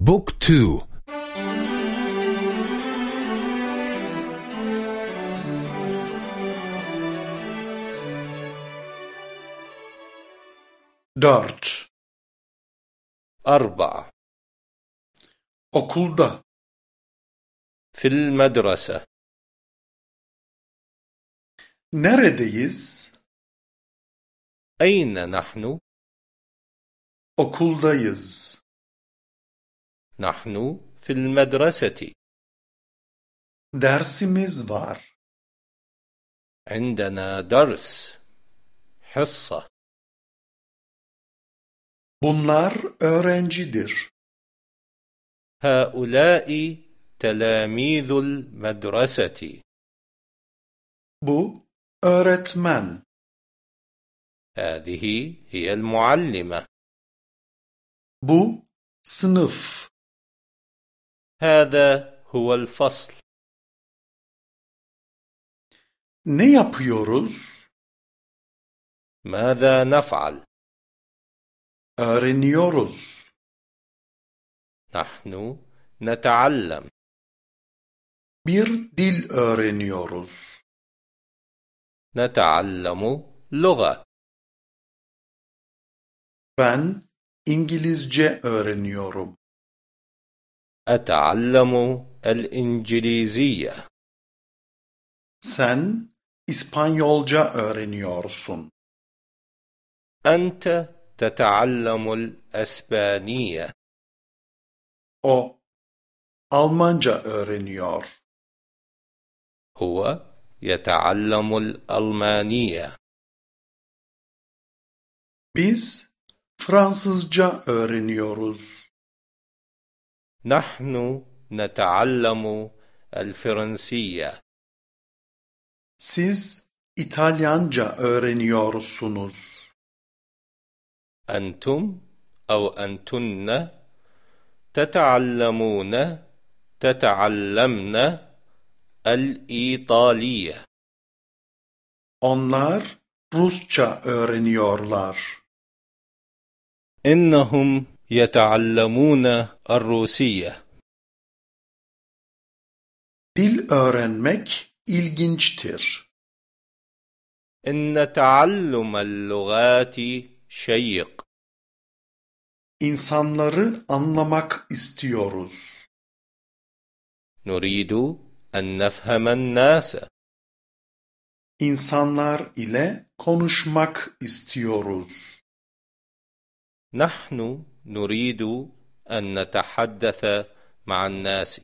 بوك تو. دارت. أربعة okulda في المدرسة. neredeyiz أين نحن؟ okuldayız نحن في المدرسة. dersimiz var عندنا درس حصة. Bunlar öğrencidir. هؤلاء تلاميذ المدرسة. Bu öğretmen. هذه هي المعلمة. Bu sınıf. هذا هو الفصل ne yapıyoruz ماذا نفعل؟ öğreniyoruz نحن نتعلم bir dil öğreniyoruz نتعلم لغة ben İngilizce öğreniyorum أتعلم الإنجليزية sen İspanyolca öğreniyorsun أنت تتعلم الأسبانية o Almanca öğreniyor هو يتعلم الألمانية biz Fransızca öğreniyoruz نحن نتعلم الفرنسية. Siz İtalyanca öğreniyorsunuz. أنتم أو أنتن تتعلمون تتعلمن الإيطالية. Onlar Rusça öğreniyorlar. إنهم يتعلمون الروسية dil öğrenmek ilginçtir إن تعلم اللغات شيق İnsanları anlamak istiyoruz نريد أن نفهم الناس İnsanlar ile konuşmak istiyoruz نحن نريد أن نتحدث مع الناس.